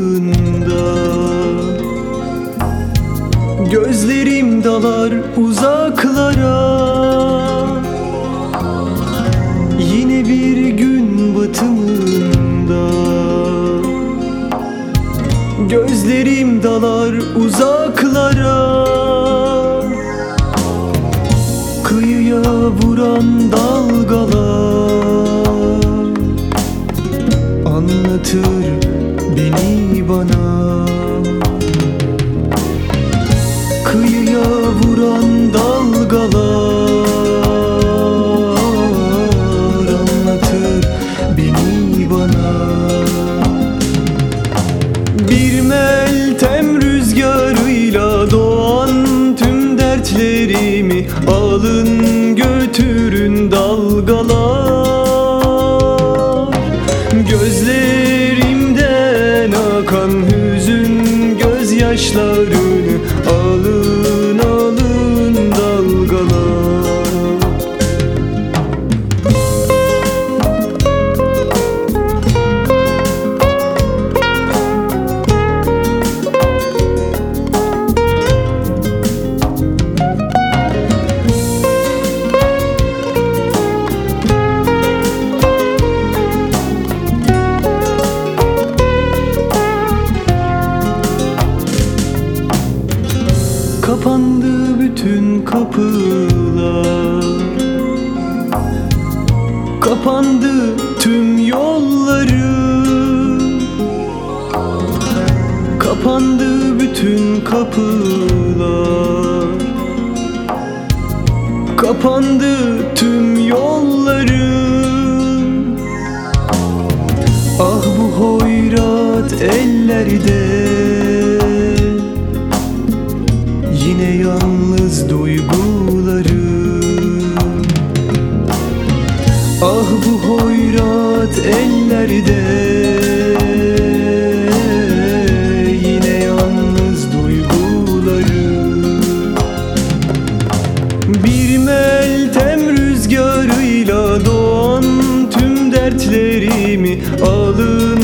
ışığında Gözlerim dalar uzaklara. Yine bir gün batımında. Gözlerim dalar uzaklara. Kıyıya vuran dalgalar. Anlatır beni bana. Kıyıya vuran dalgalar Anlatır beni bana. Bir meltem rüzgarıyla doğan tüm dertlerimi alın götürün Akan hüzün gözyaşlarını Kapandı bütün kapılar. Kapandı tüm yollarım Kapandı bütün kapılar. Kapandı tüm yollarım Ah bu hoyrat ellerde Ah bu hoyrat ellerde Yine yalnız duygularım Bir meltem rüzgarıyla doğan tüm dertlerimi alın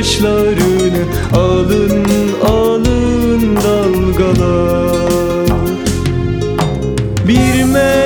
gözyaşlarını Alın alın dalgalar. Bir mevcut